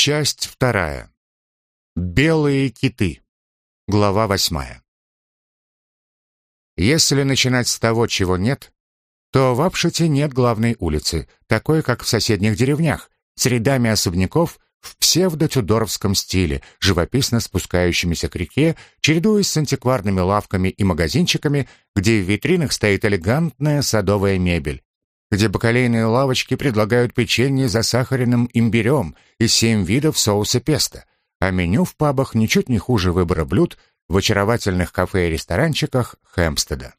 Часть вторая. Белые киты. Глава восьмая. Если начинать с того, чего нет, то в Апшете нет главной улицы, такой, как в соседних деревнях, с рядами особняков в псевдо-тюдоровском стиле, живописно спускающимися к реке, чередуясь с антикварными лавками и магазинчиками, где в витринах стоит элегантная садовая мебель, где бакалейные лавочки предлагают печенье за сахарным имбирем и семь видов соуса песто, а меню в пабах ничуть не хуже выбора блюд в очаровательных кафе и ресторанчиках Хэмпстеда.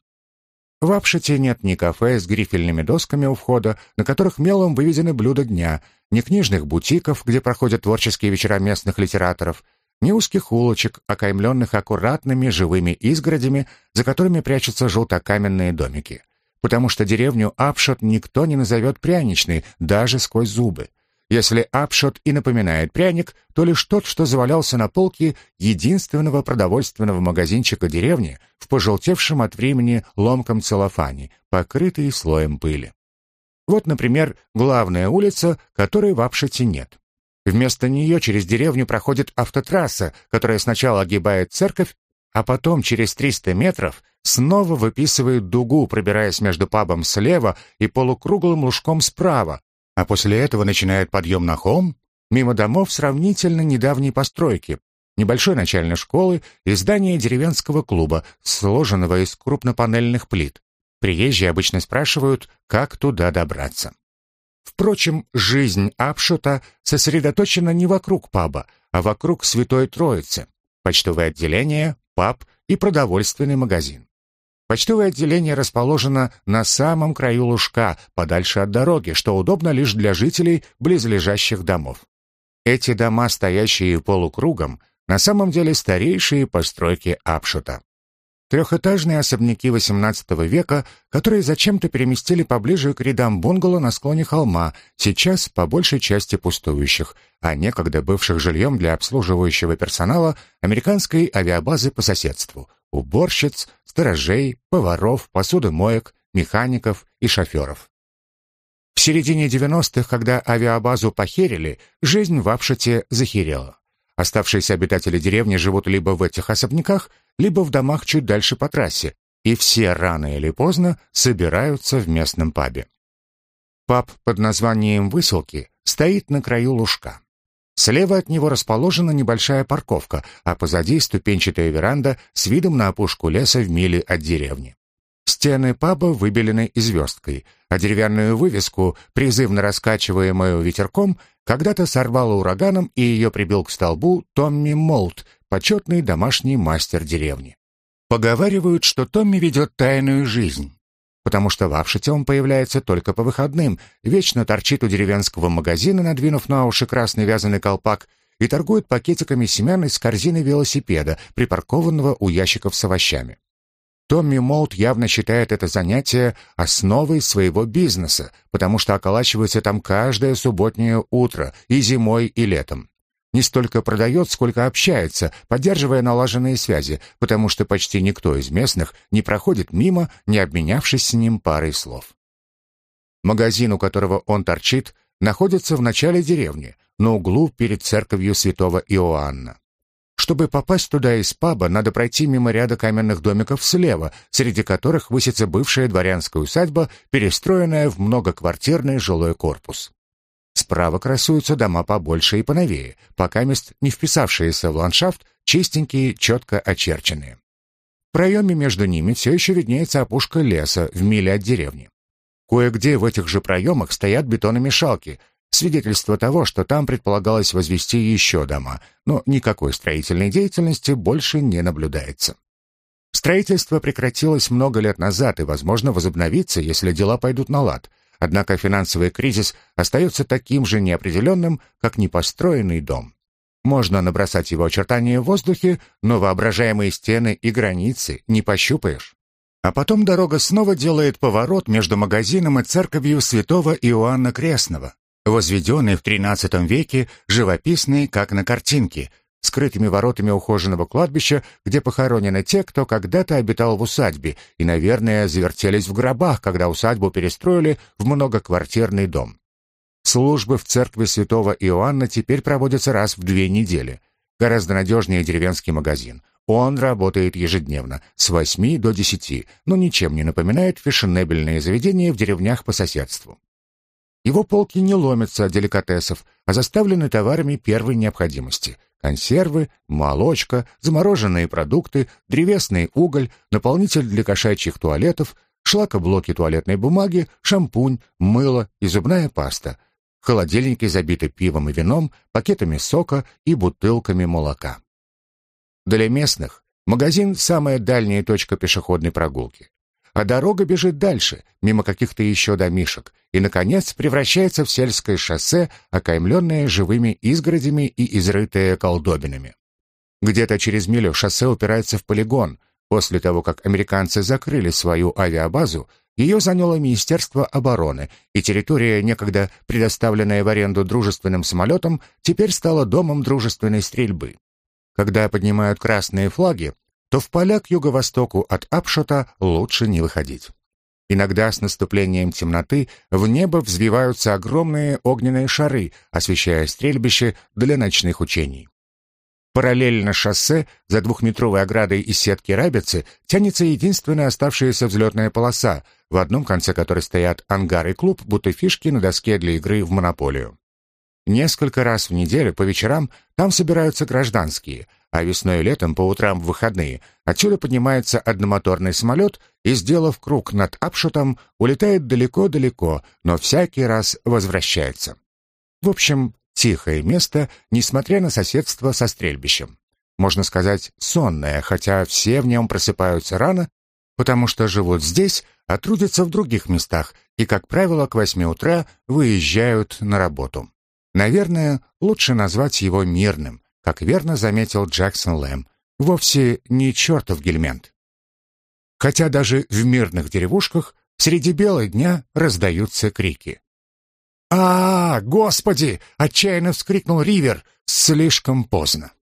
В Апшете нет ни кафе с грифельными досками у входа, на которых мелом выведены блюда дня, ни книжных бутиков, где проходят творческие вечера местных литераторов, ни узких улочек, окаймленных аккуратными живыми изгородями, за которыми прячутся желтокаменные домики. Потому что деревню Апшот никто не назовет пряничной, даже сквозь зубы. Если апшот и напоминает пряник, то лишь тот, что завалялся на полке единственного продовольственного магазинчика деревни в пожелтевшем от времени ломком целлофане, покрытый слоем пыли. Вот, например, главная улица, которой в Апшоте нет. Вместо нее через деревню проходит автотрасса, которая сначала огибает церковь, а потом через 300 метров снова выписывает дугу, пробираясь между пабом слева и полукруглым лужком справа, а после этого начинает подъем на холм, мимо домов сравнительно недавней постройки, небольшой начальной школы и здания деревенского клуба, сложенного из крупнопанельных плит. Приезжие обычно спрашивают, как туда добраться. Впрочем, жизнь Апшота сосредоточена не вокруг паба, а вокруг Святой Троицы. Почтовое отделение, паб и продовольственный магазин. Почтовое отделение расположено на самом краю лужка, подальше от дороги, что удобно лишь для жителей близлежащих домов. Эти дома, стоящие полукругом, на самом деле старейшие постройки Апшута. Трехэтажные особняки XVIII века, которые зачем-то переместили поближе к рядам бунгало на склоне холма, сейчас по большей части пустующих, а некогда бывших жильем для обслуживающего персонала американской авиабазы по соседству – уборщиц, сторожей, поваров, посудомоек, механиков и шоферов. В середине 90-х, когда авиабазу похерили, жизнь в Апшете захерела. Оставшиеся обитатели деревни живут либо в этих особняках, либо в домах чуть дальше по трассе, и все рано или поздно собираются в местном пабе. Паб под названием «Выселки» стоит на краю лужка. Слева от него расположена небольшая парковка, а позади ступенчатая веранда с видом на опушку леса в миле от деревни. Стены паба выбелены звездкой, а деревянную вывеску, призывно раскачиваемую ветерком, когда-то сорвало ураганом и ее прибил к столбу Томми Молт, почетный домашний мастер деревни. Поговаривают, что Томми ведет тайную жизнь потому что в Апшете он появляется только по выходным, вечно торчит у деревенского магазина, надвинув на уши красный вязаный колпак, и торгует пакетиками семян из корзины велосипеда, припаркованного у ящиков с овощами. Томми Молт явно считает это занятие основой своего бизнеса, потому что околачивается там каждое субботнее утро, и зимой, и летом не столько продает, сколько общается, поддерживая налаженные связи, потому что почти никто из местных не проходит мимо, не обменявшись с ним парой слов. Магазин, у которого он торчит, находится в начале деревни, на углу перед церковью святого Иоанна. Чтобы попасть туда из паба, надо пройти мимо ряда каменных домиков слева, среди которых высится бывшая дворянская усадьба, перестроенная в многоквартирный жилой корпус. Справа красуются дома побольше и поновее, пока мест не вписавшиеся в ландшафт, чистенькие, четко очерченные. В проеме между ними все еще виднеется опушка леса в миле от деревни. Кое-где в этих же проемах стоят бетономешалки, свидетельство того, что там предполагалось возвести еще дома, но никакой строительной деятельности больше не наблюдается. Строительство прекратилось много лет назад и, возможно, возобновится, если дела пойдут на лад, Однако финансовый кризис остается таким же неопределенным, как непостроенный дом. Можно набросать его очертания в воздухе, но воображаемые стены и границы не пощупаешь. А потом дорога снова делает поворот между магазином и церковью святого Иоанна Крестного, возведенной в XIII веке, живописной, как на картинке, скрытыми воротами ухоженного кладбища, где похоронены те, кто когда-то обитал в усадьбе и, наверное, завертелись в гробах, когда усадьбу перестроили в многоквартирный дом. Службы в церкви святого Иоанна теперь проводятся раз в две недели. Гораздо надежнее деревенский магазин. Он работает ежедневно, с 8 до 10, но ничем не напоминает фешенебельные заведения в деревнях по соседству. Его полки не ломятся от деликатесов, а заставлены товарами первой необходимости. Консервы, молочка, замороженные продукты, древесный уголь, наполнитель для кошачьих туалетов, шлакоблоки туалетной бумаги, шампунь, мыло и зубная паста. Холодильники забиты пивом и вином, пакетами сока и бутылками молока. Для местных магазин – самая дальняя точка пешеходной прогулки а дорога бежит дальше, мимо каких-то еще домишек, и, наконец, превращается в сельское шоссе, окаймленное живыми изгородями и изрытое колдобинами. Где-то через милю шоссе упирается в полигон. После того, как американцы закрыли свою авиабазу, ее заняло Министерство обороны, и территория, некогда предоставленная в аренду дружественным самолетам, теперь стала домом дружественной стрельбы. Когда поднимают красные флаги, то в поля к юго-востоку от Апшота лучше не выходить. Иногда с наступлением темноты в небо взвиваются огромные огненные шары, освещая стрельбище для ночных учений. Параллельно шоссе, за двухметровой оградой из сетки рабицы, тянется единственная оставшаяся взлетная полоса, в одном конце которой стоят ангар и клуб, будто фишки на доске для игры в монополию. Несколько раз в неделю по вечерам там собираются гражданские – а весной и летом по утрам в выходные отсюда поднимается одномоторный самолет и, сделав круг над Апшотом, улетает далеко-далеко, но всякий раз возвращается. В общем, тихое место, несмотря на соседство со стрельбищем. Можно сказать, сонное, хотя все в нем просыпаются рано, потому что живут здесь, а трудятся в других местах и, как правило, к восьми утра выезжают на работу. Наверное, лучше назвать его мирным, как верно заметил Джексон Лэм, вовсе не чертов гельмент. Хотя даже в мирных деревушках среди бела дня раздаются крики. а, -а, -а Господи!» — отчаянно вскрикнул Ривер. Слишком поздно.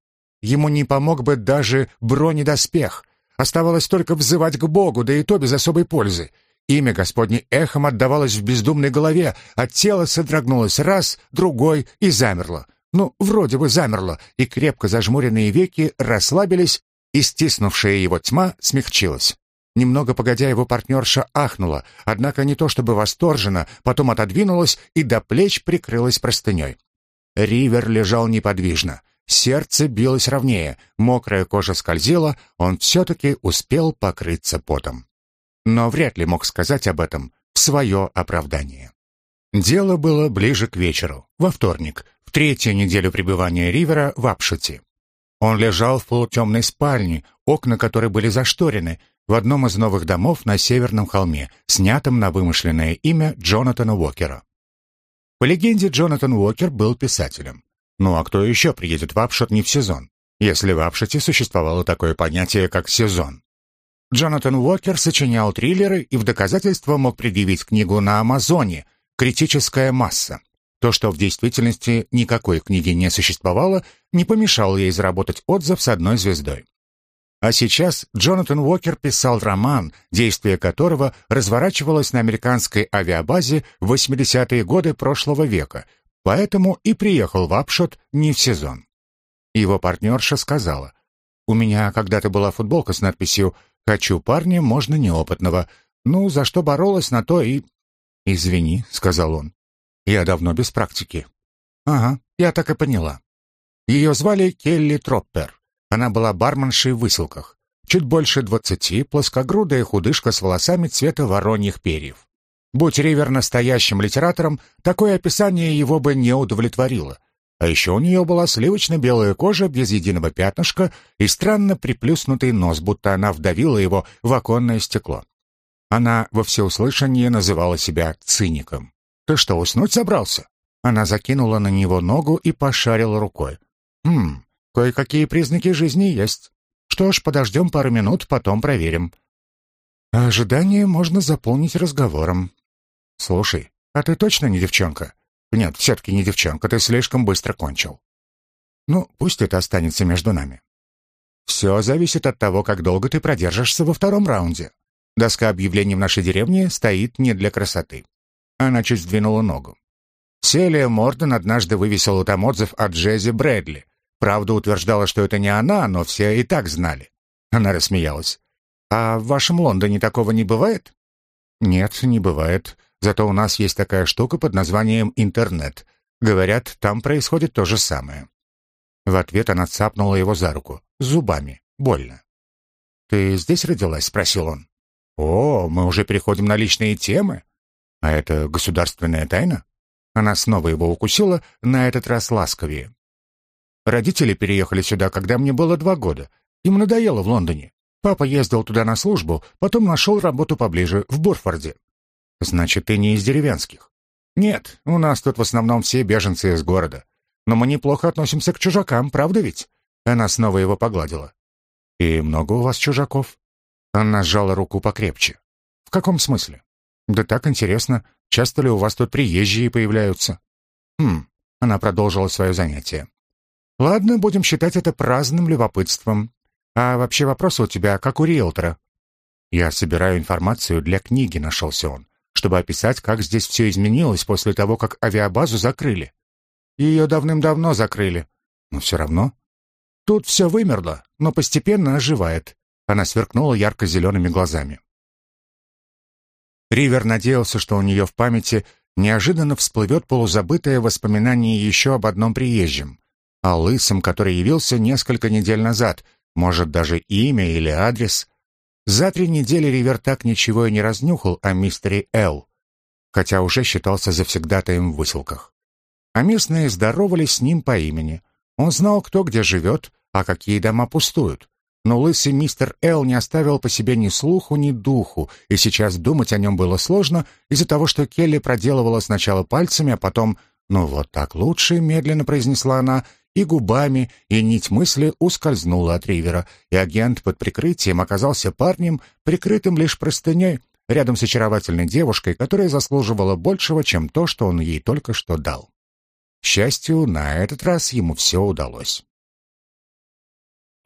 Ему не помог бы даже бронедоспех. Оставалось только взывать к Богу, да и то без особой пользы. Имя Господне эхом отдавалось в бездумной голове, а тело содрогнулось раз, другой и замерло ну, вроде бы замерло, и крепко зажмуренные веки расслабились, и стиснувшая его тьма смягчилась. Немного погодя, его партнерша ахнула, однако не то чтобы восторженно, потом отодвинулась и до плеч прикрылась простыней. Ривер лежал неподвижно. Сердце билось ровнее, мокрая кожа скользила, он все-таки успел покрыться потом. Но вряд ли мог сказать об этом в свое оправдание. Дело было ближе к вечеру, во вторник, в третью неделю пребывания Ривера в Апшуте. Он лежал в полутемной спальне, окна которой были зашторены, в одном из новых домов на Северном холме, снятом на вымышленное имя Джонатана Уокера. По легенде, Джонатан Уокер был писателем. Ну а кто еще приедет в Апшот не в сезон, если в Апшоте существовало такое понятие, как сезон? Джонатан Уокер сочинял триллеры и в доказательство мог предъявить книгу на Амазоне «Критическая масса», то, что в действительности никакой книги не существовало, не помешало ей заработать отзыв с одной звездой. А сейчас Джонатан Уокер писал роман, действие которого разворачивалось на американской авиабазе в 80-е годы прошлого века, поэтому и приехал в Апшот не в сезон. Его партнерша сказала, «У меня когда-то была футболка с надписью «Хочу парня, можно неопытного». Ну, за что боролась, на то и...» «Извини», — сказал он, я давно без практики. Ага, я так и поняла. Ее звали Келли Троппер. Она была барменшей в выселках. Чуть больше двадцати, плоскогрудая худышка с волосами цвета вороньих перьев. Будь Ривер настоящим литератором, такое описание его бы не удовлетворило. А еще у нее была сливочно-белая кожа без единого пятнышка и странно приплюснутый нос, будто она вдавила его в оконное стекло. Она во всеуслышание называла себя циником. «Ты что, уснуть собрался?» Она закинула на него ногу и пошарила рукой. «Хм, кое-какие признаки жизни есть. Что ж, подождем пару минут, потом проверим». ожидание можно заполнить разговором. «Слушай, а ты точно не девчонка?» «Нет, все-таки не девчонка, ты слишком быстро кончил». «Ну, пусть это останется между нами». «Все зависит от того, как долго ты продержишься во втором раунде. Доска объявлений в нашей деревне стоит не для красоты. Она чуть сдвинула ногу. Селия Морден однажды вывесила там отзыв о Джези Брэдли. Правда, утверждала, что это не она, но все и так знали. Она рассмеялась. «А в вашем Лондоне такого не бывает?» «Нет, не бывает. Зато у нас есть такая штука под названием интернет. Говорят, там происходит то же самое». В ответ она цапнула его за руку. Зубами. Больно. «Ты здесь родилась?» — спросил он. «О, мы уже переходим на личные темы. А это государственная тайна?» Она снова его укусила, на этот раз ласковее. Родители переехали сюда, когда мне было два года. Им надоело в Лондоне. Папа ездил туда на службу, потом нашел работу поближе, в Борфорде. Значит, ты не из деревенских? Нет, у нас тут в основном все беженцы из города. Но мы неплохо относимся к чужакам, правда ведь? Она снова его погладила. И много у вас чужаков? Она сжала руку покрепче. В каком смысле? Да так интересно, часто ли у вас тут приезжие появляются? Хм, она продолжила свое занятие. Ладно, будем считать это праздным любопытством. А вообще вопрос у тебя, как у риэлтора. Я собираю информацию для книги, нашелся он, чтобы описать, как здесь все изменилось после того, как авиабазу закрыли. Ее давным-давно закрыли. Но все равно. Тут все вымерло, но постепенно оживает. Она сверкнула ярко-зелеными глазами. Ривер надеялся, что у нее в памяти неожиданно всплывет полузабытое воспоминание еще об одном приезжем, о лысом, который явился несколько недель назад, может, даже имя или адрес. За три недели Ривер так ничего и не разнюхал о мистере Эл, хотя уже считался завсегдатаем в выселках. А местные здоровались с ним по имени. Он знал, кто где живет, а какие дома пустуют. Но лысый мистер Эл не оставил по себе ни слуху, ни духу, и сейчас думать о нем было сложно из-за того, что Келли проделывала сначала пальцами, а потом «ну вот так лучше», — медленно произнесла она, и губами, и нить мысли ускользнула от Ривера, и агент под прикрытием оказался парнем, прикрытым лишь простыней, рядом с очаровательной девушкой, которая заслуживала большего, чем то, что он ей только что дал. К счастью, на этот раз ему все удалось.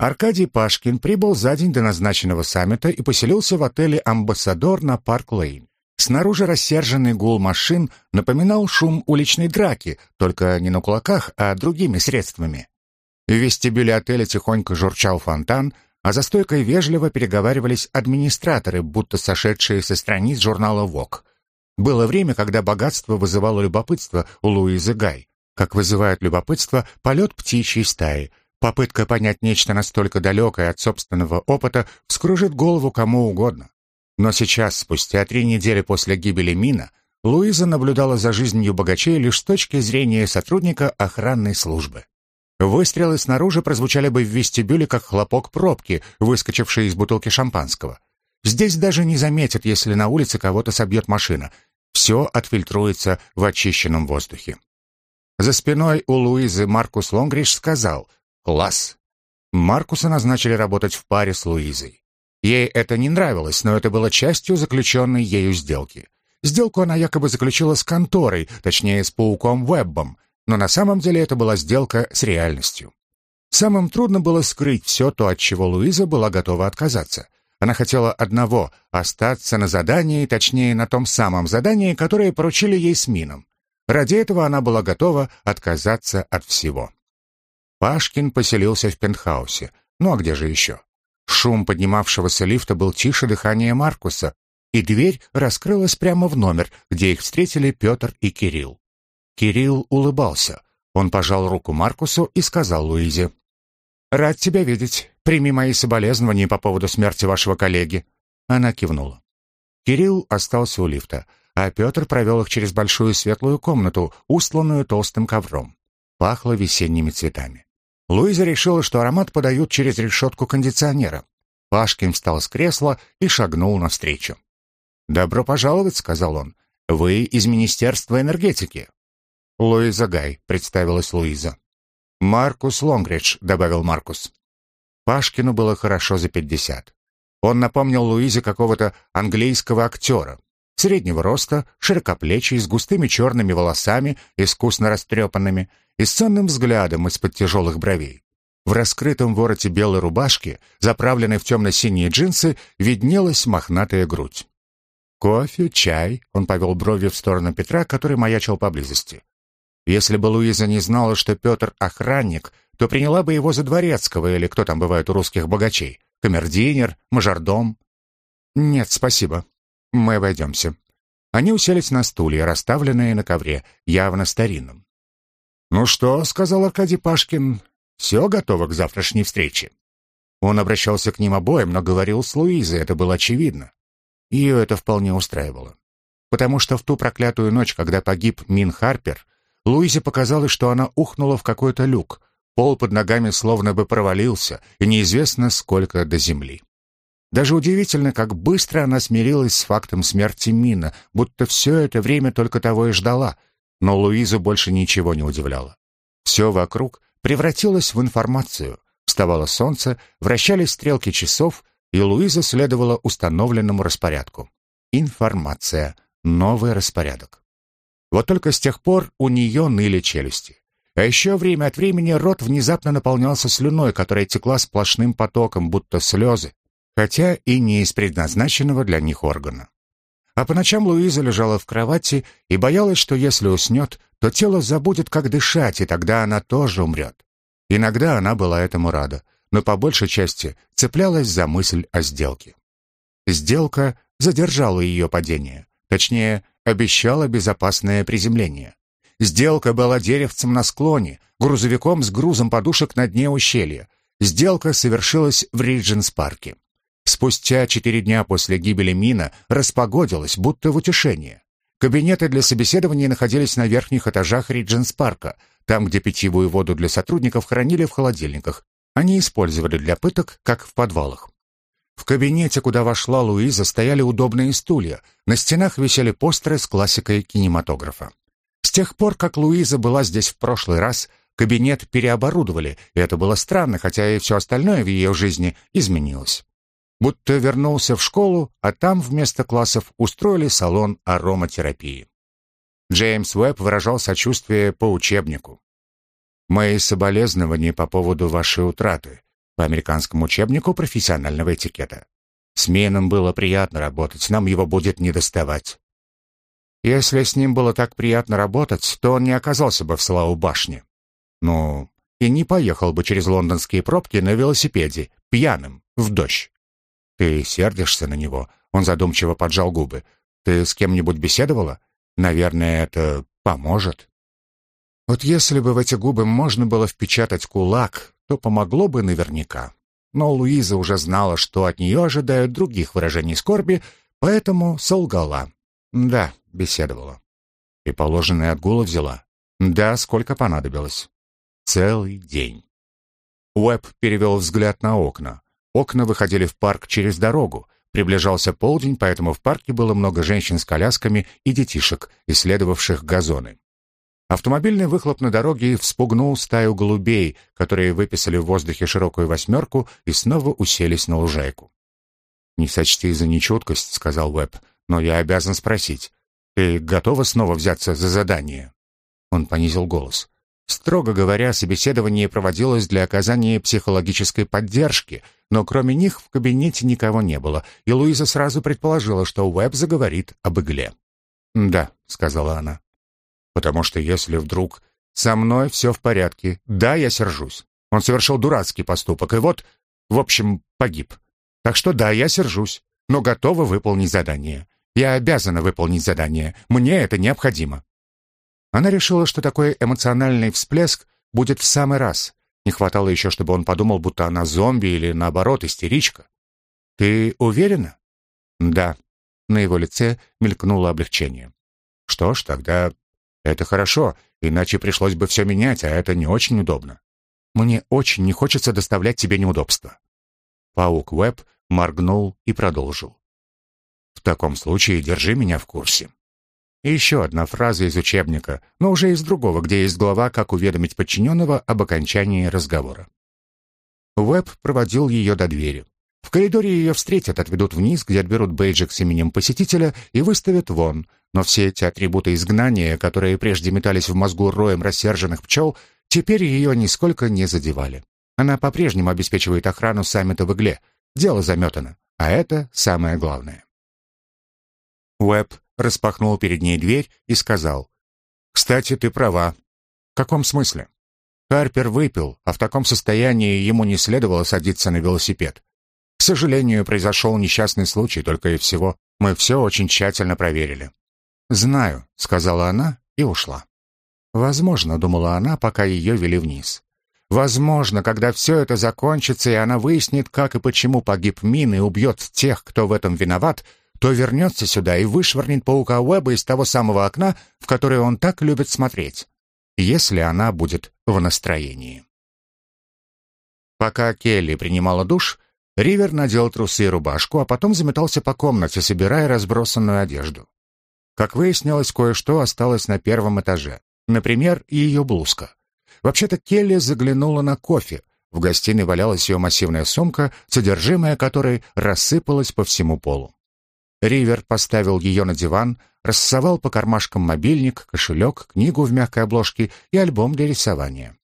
Аркадий Пашкин прибыл за день до назначенного саммита и поселился в отеле «Амбассадор» на Парк-Лейн. Снаружи рассерженный гул машин напоминал шум уличной драки, только не на кулаках, а другими средствами. В вестибюле отеля тихонько журчал фонтан, а за стойкой вежливо переговаривались администраторы, будто сошедшие со страниц журнала «Вог». Было время, когда богатство вызывало любопытство у Луизы Гай, как вызывает любопытство полет птичьей стаи — Попытка понять нечто настолько далекое от собственного опыта вскружит голову кому угодно. Но сейчас, спустя три недели после гибели Мина, Луиза наблюдала за жизнью богачей лишь с точки зрения сотрудника охранной службы. Выстрелы снаружи прозвучали бы в вестибюле, как хлопок пробки, выскочившей из бутылки шампанского. Здесь даже не заметят, если на улице кого-то собьет машина. Все отфильтруется в очищенном воздухе. За спиной у Луизы Маркус Лонгриш сказал — Класс. Маркуса назначили работать в паре с Луизой. Ей это не нравилось, но это было частью заключенной ею сделки. Сделку она якобы заключила с конторой, точнее, с пауком Веббом, но на самом деле это была сделка с реальностью. Самым трудно было скрыть все то, от чего Луиза была готова отказаться. Она хотела одного — остаться на задании, точнее, на том самом задании, которое поручили ей с Мином. Ради этого она была готова отказаться от всего. Пашкин поселился в пентхаусе. Ну а где же еще? Шум поднимавшегося лифта был тише дыхания Маркуса, и дверь раскрылась прямо в номер, где их встретили Петр и Кирилл. Кирилл улыбался. Он пожал руку Маркусу и сказал Луизе. «Рад тебя видеть. Прими мои соболезнования по поводу смерти вашего коллеги». Она кивнула. Кирилл остался у лифта, а Петр провел их через большую светлую комнату, устланную толстым ковром. Пахло весенними цветами. Луиза решила, что аромат подают через решетку кондиционера. Пашкин встал с кресла и шагнул навстречу. «Добро пожаловать», — сказал он. «Вы из Министерства энергетики». «Луиза Гай», — представилась Луиза. «Маркус Лонгридж», — добавил Маркус. Пашкину было хорошо за пятьдесят. Он напомнил Луизе какого-то английского актера. Среднего роста, широкоплечий, с густыми черными волосами, искусно растрепанными, и с сонным взглядом из-под тяжелых бровей. В раскрытом вороте белой рубашки, заправленной в темно-синие джинсы, виднелась мохнатая грудь. «Кофе, чай?» — он повел брови в сторону Петра, который маячил поблизости. Если бы Луиза не знала, что Петр охранник, то приняла бы его за дворецкого или кто там бывает у русских богачей. Камердинер, мажордом. Нет, спасибо. Мы обойдемся. Они уселись на стулья, расставленные на ковре, явно старинном. «Ну что?» — сказал Аркадий Пашкин. «Все готово к завтрашней встрече». Он обращался к ним обоим, но говорил с Луизой, это было очевидно. Ее это вполне устраивало. Потому что в ту проклятую ночь, когда погиб Мин Харпер, Луизе показалось, что она ухнула в какой-то люк, пол под ногами словно бы провалился, и неизвестно, сколько до земли. Даже удивительно, как быстро она смирилась с фактом смерти Мина, будто все это время только того и ждала, но Луизу больше ничего не удивляло. Все вокруг превратилось в информацию. Вставало солнце, вращались стрелки часов, и Луиза следовала установленному распорядку. Информация, новый распорядок. Вот только с тех пор у нее ныли челюсти. А еще время от времени рот внезапно наполнялся слюной, которая текла сплошным потоком, будто слезы, хотя и не из предназначенного для них органа. А по ночам Луиза лежала в кровати и боялась, что если уснет, то тело забудет, как дышать, и тогда она тоже умрет. Иногда она была этому рада, но по большей части цеплялась за мысль о сделке. Сделка задержала ее падение, точнее, обещала безопасное приземление. Сделка была деревцем на склоне, грузовиком с грузом подушек на дне ущелья. Сделка совершилась в Ридженс-парке. Спустя четыре дня после гибели Мина распогодилось, будто в утешение. Кабинеты для собеседований находились на верхних этажах Ридженс-парка, там, где питьевую воду для сотрудников хранили в холодильниках. Они использовали для пыток, как в подвалах. В кабинете, куда вошла Луиза, стояли удобные стулья. На стенах висели постеры с классикой кинематографа. С тех пор, как Луиза была здесь в прошлый раз, кабинет переоборудовали, и это было странно, хотя и все остальное в ее жизни изменилось будто вернулся в школу, а там вместо классов устроили салон ароматерапии. Джеймс Уэбб выражал сочувствие по учебнику. «Мои соболезнования по поводу вашей утраты» по американскому учебнику профессионального этикета. С Мейном было приятно работать, нам его будет недоставать. Если с ним было так приятно работать, то он не оказался бы в Славу башне. Ну, и не поехал бы через лондонские пробки на велосипеде, пьяным, в дождь. Ты сердишься на него?» Он задумчиво поджал губы. «Ты с кем-нибудь беседовала? Наверное, это поможет». Вот если бы в эти губы можно было впечатать кулак, то помогло бы наверняка. Но Луиза уже знала, что от нее ожидают других выражений скорби, поэтому солгала. Да, беседовала. И положенные отгулы взяла. Да, сколько понадобилось. Целый день. Уэб перевел взгляд на окна. Окна выходили в парк через дорогу. Приближался полдень, поэтому в парке было много женщин с колясками и детишек, исследовавших газоны. Автомобильный выхлоп на дороге вспугнул стаю голубей, которые выписали в воздухе широкую восьмерку и снова уселись на лужайку. «Не сочти за нечуткость», — сказал Уэбб, — «но я обязан спросить. Ты готова снова взяться за задание?» Он понизил голос. Строго говоря, собеседование проводилось для оказания психологической поддержки, но кроме них в кабинете никого не было, и Луиза сразу предположила, что Уэбб заговорит об игле. «Да», — сказала она. «Потому что если вдруг со мной все в порядке, да, я сержусь. Он совершил дурацкий поступок, и вот, в общем, погиб. Так что да, я сержусь, но готова выполнить задание. Я обязана выполнить задание. Мне это необходимо». Она решила, что такой эмоциональный всплеск будет в самый раз. Не хватало еще, чтобы он подумал, будто она зомби или, наоборот, истеричка. «Ты уверена?» «Да». На его лице мелькнуло облегчение. «Что ж, тогда это хорошо, иначе пришлось бы все менять, а это не очень удобно. Мне очень не хочется доставлять тебе неудобства». Паук Уэб моргнул и продолжил. «В таком случае держи меня в курсе. И еще одна фраза из учебника, но уже из другого, где есть глава «Как уведомить подчиненного об окончании разговора». Уэб проводил ее до двери. В коридоре ее встретят, отведут вниз, где отберут бейджик с именем посетителя и выставят вон. Но все эти атрибуты изгнания, которые прежде метались в мозгу роем рассерженных пчел, теперь ее нисколько не задевали. Она по-прежнему обеспечивает охрану саммита в игле. Дело заметано, а это самое главное. Уэб распахнул перед ней дверь и сказал, «Кстати, ты права. В каком смысле? Харпер выпил, а в таком состоянии ему не следовало садиться на велосипед. К сожалению, произошел несчастный случай, только и всего. Мы все очень тщательно проверили. «Знаю», — сказала она и ушла. «Возможно», — думала она, пока ее вели вниз. «Возможно, когда все это закончится, и она выяснит, как и почему погиб Мин и убьет тех, кто в этом виноват, то вернется сюда и вышвырнет паука Уэба из того самого окна, в которое он так любит смотреть, если она будет в настроении». Пока Келли принимала душ, Ривер надел трусы и рубашку, а потом заметался по комнате, собирая разбросанную одежду. Как выяснилось, кое-что осталось на первом этаже. Например, ее блузка. Вообще-то Келли заглянула на кофе. В гостиной валялась ее массивная сумка, содержимое которой рассыпалось по всему полу. Ривер поставил ее на диван, рассовал по кармашкам мобильник, кошелек, книгу в мягкой обложке и альбом для рисования.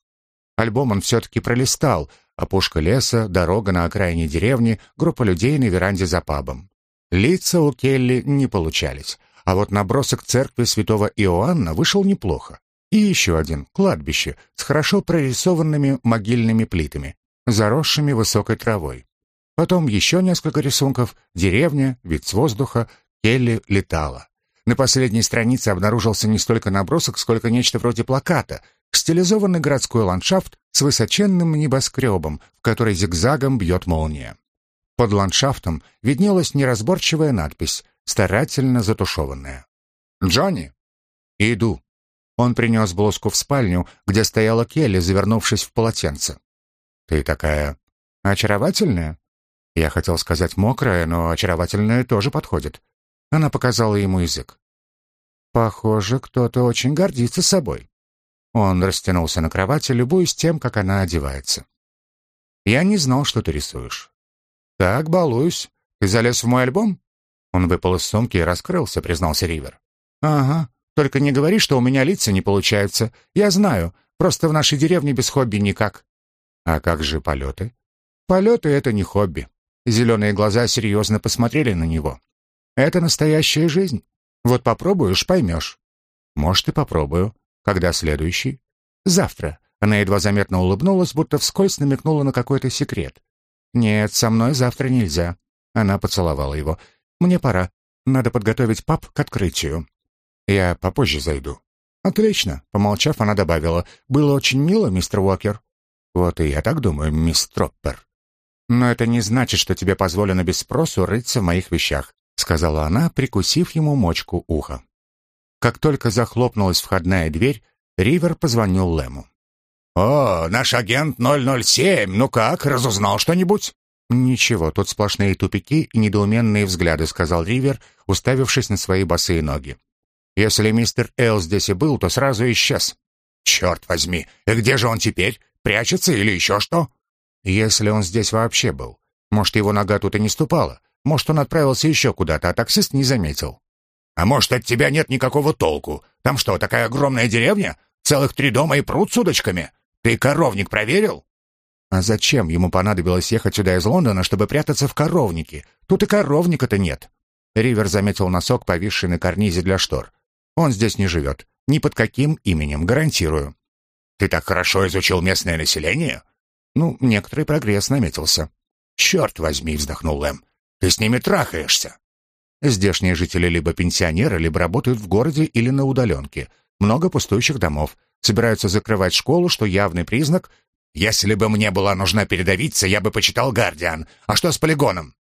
Альбом он все-таки пролистал, Опушка леса, дорога на окраине деревни, группа людей на веранде за пабом. Лица у Келли не получались, а вот набросок церкви святого Иоанна вышел неплохо. И еще один — кладбище с хорошо прорисованными могильными плитами, заросшими высокой травой. Потом еще несколько рисунков, деревня, вид с воздуха, Келли летала. На последней странице обнаружился не столько набросок, сколько нечто вроде плаката — стилизованный городской ландшафт с высоченным небоскребом, в который зигзагом бьет молния. Под ландшафтом виднелась неразборчивая надпись, старательно затушеванная. «Джонни!» «Иду». Он принес блузку в спальню, где стояла Келли, завернувшись в полотенце. «Ты такая очаровательная?» Я хотел сказать мокрая, но очаровательная тоже подходит. Она показала ему язык. «Похоже, кто-то очень гордится собой». Он растянулся на кровати, любуясь тем, как она одевается. «Я не знал, что ты рисуешь». «Так, балуюсь. Ты залез в мой альбом?» Он выпал из сумки и раскрылся, признался Ривер. «Ага. Только не говори, что у меня лица не получаются. Я знаю. Просто в нашей деревне без хобби никак». «А как же полеты?» «Полеты — это не хобби». Зеленые глаза серьезно посмотрели на него. «Это настоящая жизнь. Вот попробуешь — поймешь». «Может, и попробую. Когда следующий? Завтра. Она едва заметно улыбнулась, будто вскользь намекнула на какой-то секрет. Нет, со мной завтра нельзя. Она поцеловала его. Мне пора. Надо подготовить пап к открытию. Я попозже зайду. Отлично, помолчав, она добавила: "Было очень мило, мистер Уокер". Вот и я так думаю, мисс Троппер. Но это не значит, что тебе позволено без спросу рыться в моих вещах, сказала она, прикусив ему мочку уха. Как только захлопнулась входная дверь, Ривер позвонил Лэму. «О, наш агент 007, ну как, разузнал что-нибудь?» «Ничего, тут сплошные тупики и недоуменные взгляды», — сказал Ривер, уставившись на свои босые ноги. «Если мистер Эл здесь и был, то сразу исчез». «Черт возьми, где же он теперь? Прячется или еще что?» «Если он здесь вообще был. Может, его нога тут и не ступала. Может, он отправился еще куда-то, а таксист не заметил». А может, от тебя нет никакого толку? Там что, такая огромная деревня? Целых три дома и пруд с удочками? Ты коровник проверил?» «А зачем ему понадобилось ехать сюда из Лондона, чтобы прятаться в коровнике? Тут и коровника-то нет». Ривер заметил носок, повисший на карнизе для штор. «Он здесь не живет. Ни под каким именем, гарантирую». «Ты так хорошо изучил местное население?» «Ну, некоторый прогресс наметился». «Черт возьми!» — вздохнул Лэм. «Ты с ними трахаешься!» Здешние жители либо пенсионеры, либо работают в городе или на удаленке. Много пустующих домов. Собираются закрывать школу, что явный признак. Если бы мне была нужна передовица, я бы почитал «Гардиан». А что с полигоном?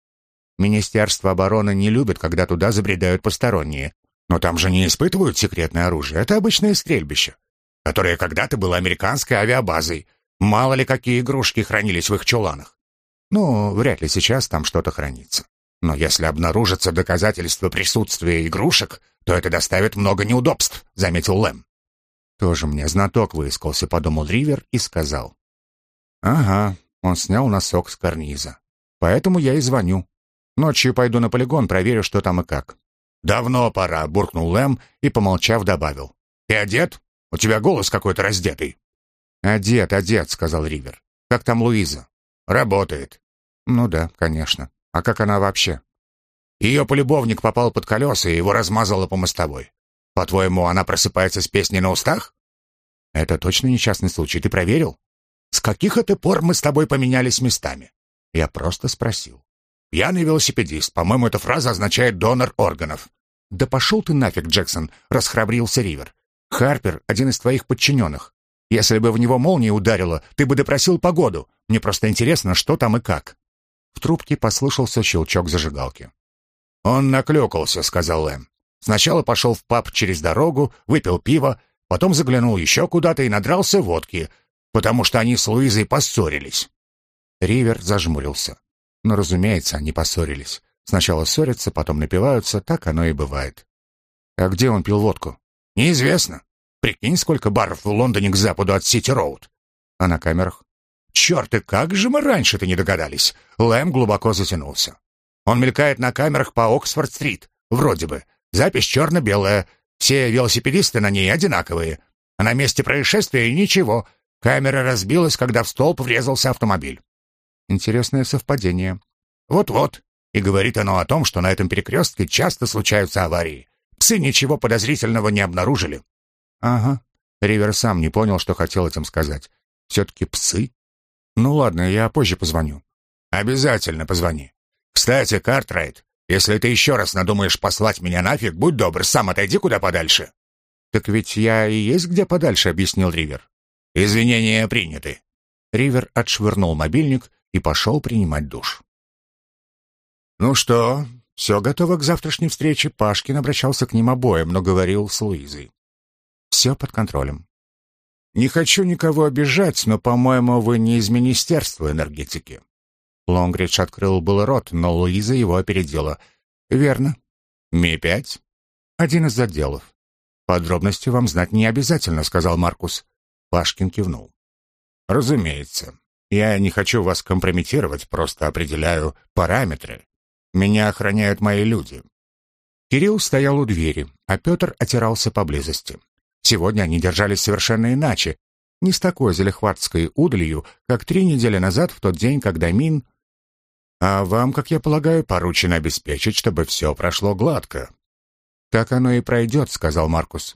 Министерство обороны не любит, когда туда забредают посторонние. Но там же не испытывают секретное оружие. Это обычное стрельбище, которое когда-то было американской авиабазой. Мало ли какие игрушки хранились в их чуланах. Ну, вряд ли сейчас там что-то хранится. Но если обнаружатся доказательства присутствия игрушек, то это доставит много неудобств, заметил Лэм. Тоже мне знаток выискался, подумал Ривер и сказал. Ага, он снял носок с карниза. Поэтому я и звоню. Ночью пойду на полигон, проверю, что там и как. Давно пора, буркнул Лэм и, помолчав, добавил. Ты одет? У тебя голос какой-то раздетый. Одет, одет, сказал Ривер. Как там Луиза? Работает. Ну да, конечно. А как она вообще? Ее полюбовник попал под колеса, и его размазало по мостовой. По-твоему, она просыпается с песней на устах? Это точно несчастный случай, ты проверил? С каких это пор мы с тобой поменялись местами? Я просто спросил. Пьяный велосипедист, по-моему, эта фраза означает донор органов. Да пошел ты нафиг, Джексон, расхрабрился Ривер. Харпер — один из твоих подчиненных. Если бы в него молния ударила, ты бы допросил погоду. Мне просто интересно, что там и как. В трубке послышался щелчок зажигалки. «Он наклёкался», — сказал Лэм. «Сначала пошел в паб через дорогу, выпил пиво, потом заглянул еще куда-то и надрался водки, потому что они с Луизой поссорились». Ривер зажмурился. Но, разумеется, они поссорились. Сначала ссорятся, потом напиваются, так оно и бывает. А где он пил водку? Неизвестно. Прикинь, сколько баров в Лондоне к западу от Сити-Роуд. А на камерах? Черт, и как же мы раньше-то не догадались? Лэм глубоко затянулся. Он мелькает на камерах по Оксфорд-стрит. Вроде бы. Запись черно-белая. Все велосипедисты на ней одинаковые. А на месте происшествия ничего. Камера разбилась, когда в столб врезался автомобиль. Интересное совпадение. Вот-вот. И говорит оно о том, что на этом перекрестке часто случаются аварии. Псы ничего подозрительного не обнаружили. Ага. Ривер сам не понял, что хотел этим сказать. Все-таки псы? Ну ладно, я позже позвоню. Обязательно позвони. Кстати, Картрайт, если ты еще раз надумаешь послать меня нафиг, будь добр, сам отойди куда подальше. Так ведь я и есть где подальше, объяснил Ривер. Извинения приняты. Ривер отшвырнул мобильник и пошел принимать душ. «Ну что, все готово к завтрашней встрече?» Пашкин обращался к ним обоим, но говорил с Луизой. «Все под контролем». «Не хочу никого обижать, но, по-моему, вы не из Министерства энергетики». Лонгридж открыл был рот, но Луиза его опередила. «Верно. Ми-5?» «Один из отделов». «Подробности вам знать не обязательно», — сказал Маркус. Пашкин кивнул. «Разумеется. Я не хочу вас компрометировать, просто определяю параметры. Меня охраняют мои люди». Кирилл стоял у двери, а Петр отирался поблизости. Сегодня они держались совершенно иначе, не с такой залихватской удалью, как три недели назад, в тот день, когда Мин... «А вам, как я полагаю, поручено обеспечить, чтобы все прошло гладко». «Так оно и пройдет», — сказал Маркус.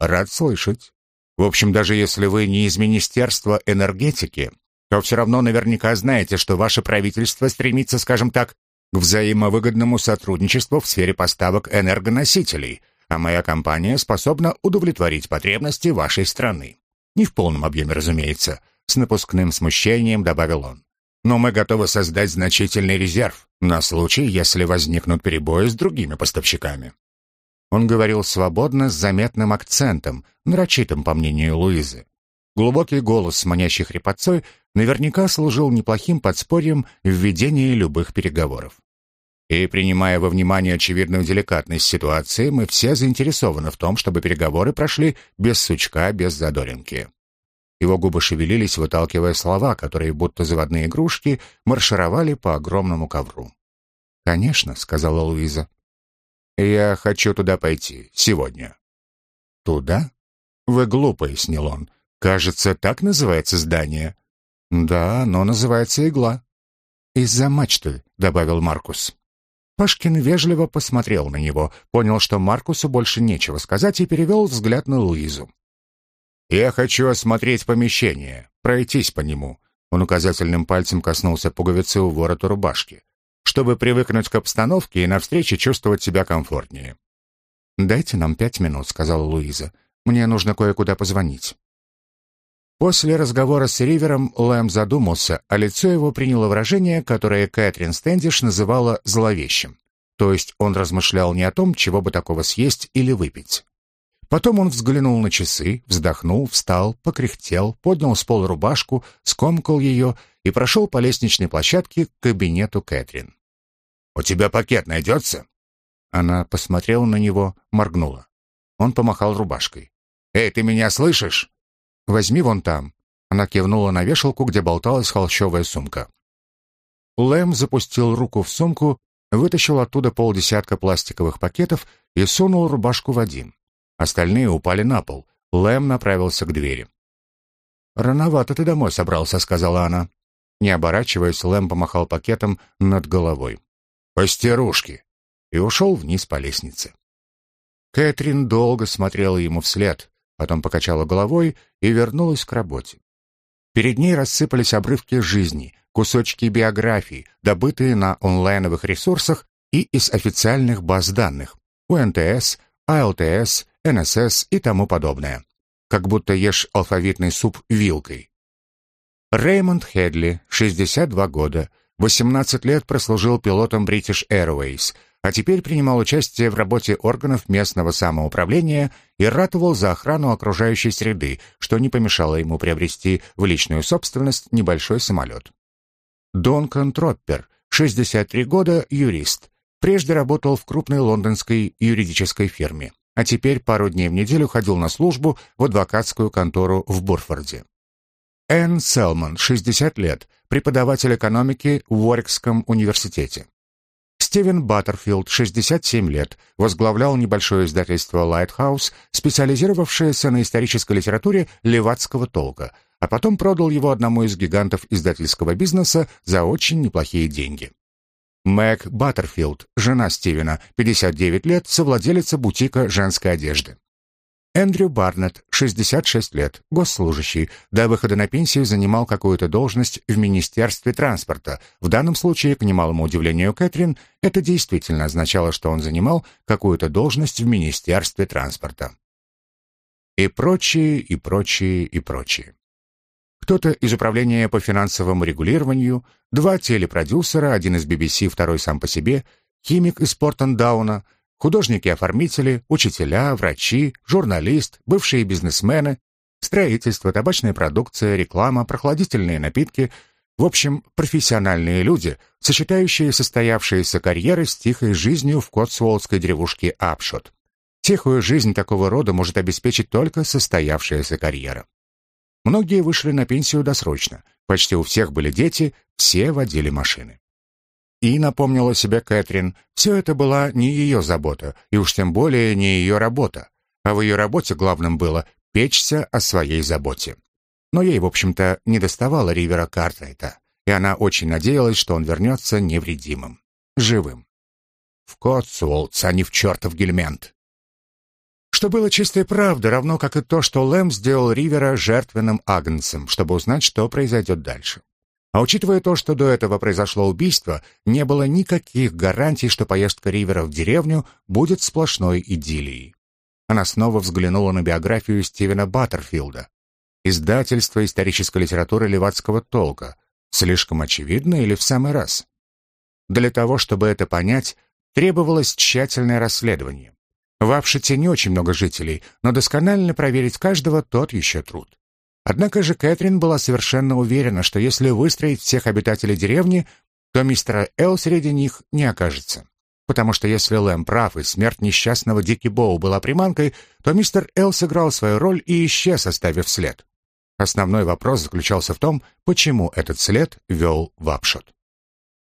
«Рад слышать. В общем, даже если вы не из Министерства энергетики, то все равно наверняка знаете, что ваше правительство стремится, скажем так, к взаимовыгодному сотрудничеству в сфере поставок энергоносителей, а моя компания способна удовлетворить потребности вашей страны. Не в полном объеме, разумеется, с напускным смущением добавил он. Но мы готовы создать значительный резерв на случай, если возникнут перебои с другими поставщиками. Он говорил свободно, с заметным акцентом, нарочитым, по мнению Луизы. Глубокий голос с манящей хрипотцой наверняка служил неплохим подспорьем в ведении любых переговоров. И принимая во внимание очевидную деликатность ситуации, мы все заинтересованы в том, чтобы переговоры прошли без сучка, без задоринки. Его губы шевелились, выталкивая слова, которые, будто заводные игрушки, маршировали по огромному ковру. «Конечно», — сказала Луиза. «Я хочу туда пойти. Сегодня». «Туда?» «Вы глупый», — снил он. «Кажется, так называется здание». «Да, оно называется игла». «Из-за мачты», — добавил Маркус. Пашкин вежливо посмотрел на него, понял, что Маркусу больше нечего сказать, и перевел взгляд на Луизу. «Я хочу осмотреть помещение, пройтись по нему». Он указательным пальцем коснулся пуговицы у ворота рубашки, чтобы привыкнуть к обстановке и на встрече чувствовать себя комфортнее. «Дайте нам пять минут», — сказала Луиза. «Мне нужно кое-куда позвонить». После разговора с Ривером Лэм задумался, а лицо его приняло выражение, которое Кэтрин Стэндиш называла зловещим. То есть он размышлял не о том, чего бы такого съесть или выпить. Потом он взглянул на часы, вздохнул, встал, покряхтел, поднял с пола рубашку, скомкал ее и прошел по лестничной площадке к кабинету Кэтрин. «У тебя пакет найдется?» Она посмотрела на него, моргнула. Он помахал рубашкой. «Эй, ты меня слышишь?» Возьми вон там». Она кивнула на вешалку, где болталась холщовая сумка. Лэм запустил руку в сумку, вытащил оттуда полдесятка пластиковых пакетов и сунул рубашку в один. Остальные упали на пол. Лэм направился к двери. «Рановато ты домой собрался», — сказала она. Не оборачиваясь, Лэм помахал пакетом над головой. «Постерушки!» и ушел вниз по лестнице. Кэтрин долго смотрела ему вслед, потом покачала головой и вернулась к работе. Перед ней рассыпались обрывки жизни, кусочки биографий, добытые на онлайновых ресурсах и из официальных баз данных УНТС, АЛТС, НСС и тому подобное. Как будто ешь алфавитный суп вилкой. Реймонд Хедли, 62 года, 18 лет прослужил пилотом British Airways, а теперь принимал участие в работе органов местного самоуправления и ратовал за охрану окружающей среды, что не помешало ему приобрести в личную собственность небольшой самолет. Донкан Троппер, 63 года, юрист. Прежде работал в крупной лондонской юридической фирме, а теперь пару дней в неделю ходил на службу в адвокатскую контору в Бурфорде. Энн Селман, 60 лет, преподаватель экономики в Уорикском университете. Стивен Баттерфилд, 67 лет, возглавлял небольшое издательство «Лайтхаус», специализировавшееся на исторической литературе левацкого толка, а потом продал его одному из гигантов издательского бизнеса за очень неплохие деньги. Мэг Баттерфилд, жена Стивена, 59 лет, совладелица бутика женской одежды. Эндрю Барнетт, 66 лет, госслужащий, до выхода на пенсию занимал какую-то должность в Министерстве транспорта. В данном случае, к немалому удивлению Кэтрин, это действительно означало, что он занимал какую-то должность в Министерстве транспорта. И прочие, и прочие, и прочие. Кто-то из управления по финансовому регулированию, два телепродюсера, один из BBC, второй сам по себе, химик из Портендауна — Художники-оформители, учителя, врачи, журналист, бывшие бизнесмены, строительство, табачная продукция, реклама, прохладительные напитки — в общем, профессиональные люди, сочетающие состоявшиеся карьеры с тихой жизнью в Котсуолтской деревушке Апшот. Тихую жизнь такого рода может обеспечить только состоявшаяся карьера. Многие вышли на пенсию досрочно, почти у всех были дети, все водили машины. И, напомнила себе Кэтрин, все это была не ее забота, и уж тем более не ее работа. А в ее работе главным было печься о своей заботе. Но ей, в общем-то, не доставало Ривера Картрайта, и она очень надеялась, что он вернется невредимым, живым. В Котсуолтс, а не в чертов гельмент. Что было чистой правдой, равно как и то, что Лэм сделал Ривера жертвенным агнцем, чтобы узнать, что произойдет дальше. А учитывая то, что до этого произошло убийство, не было никаких гарантий, что поездка Ривера в деревню будет сплошной идиллией. Она снова взглянула на биографию Стивена Баттерфилда. Издательство исторической литературы левацкого толка. Слишком очевидно или в самый раз? Для того, чтобы это понять, требовалось тщательное расследование. В Апшите не очень много жителей, но досконально проверить каждого тот еще труд. Однако же Кэтрин была совершенно уверена, что если выстроить всех обитателей деревни, то мистера Эл среди них не окажется. Потому что если Лэм прав и смерть несчастного Дики Боу была приманкой, то мистер Эл сыграл свою роль и исчез, оставив след. Основной вопрос заключался в том, почему этот след вел в Апшот.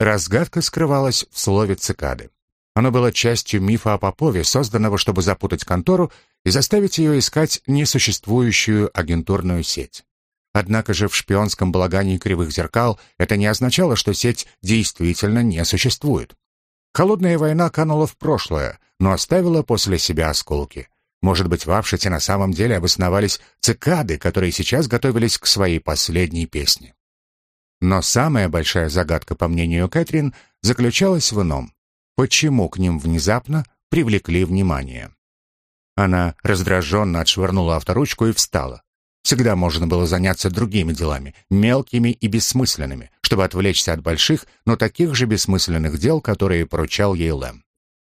Разгадка скрывалась в слове «цикады». Оно было частью мифа о Попове, созданного, чтобы запутать контору и заставить ее искать несуществующую агентурную сеть. Однако же в шпионском балагане кривых зеркал это не означало, что сеть действительно не существует. Холодная война канула в прошлое, но оставила после себя осколки. Может быть, в Авшите на самом деле обосновались цикады, которые сейчас готовились к своей последней песне. Но самая большая загадка, по мнению Кэтрин, заключалась в ином. Почему к ним внезапно привлекли внимание? Она раздраженно отшвырнула авторучку и встала. Всегда можно было заняться другими делами, мелкими и бессмысленными, чтобы отвлечься от больших, но таких же бессмысленных дел, которые поручал ей Лэм.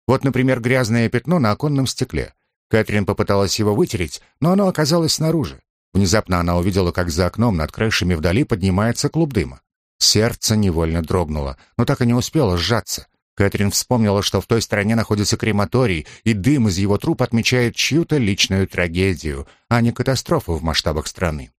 Вот, например, грязное пятно на оконном стекле. Кэтрин попыталась его вытереть, но оно оказалось снаружи. Внезапно она увидела, как за окном над крышами вдали поднимается клуб дыма. Сердце невольно дрогнуло, но так и не успело сжаться. Кэтрин вспомнила, что в той стороне находится крематорий, и дым из его труп отмечает чью-то личную трагедию, а не катастрофу в масштабах страны.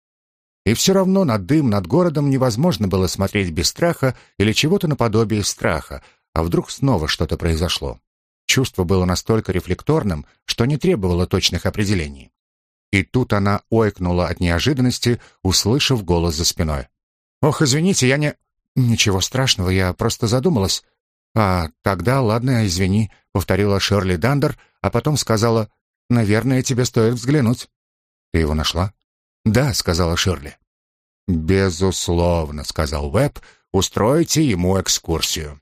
И все равно на дым над городом невозможно было смотреть без страха или чего-то наподобие страха, а вдруг снова что-то произошло. Чувство было настолько рефлекторным, что не требовало точных определений. И тут она ойкнула от неожиданности, услышав голос за спиной. «Ох, извините, я не...» «Ничего страшного, я просто задумалась. «А, тогда ладно, извини», — повторила Шерли Дандер, а потом сказала, «Наверное, тебе стоит взглянуть». Ты его нашла? Да, сказала Ширли. Безусловно, сказал Веб. Устройте ему экскурсию.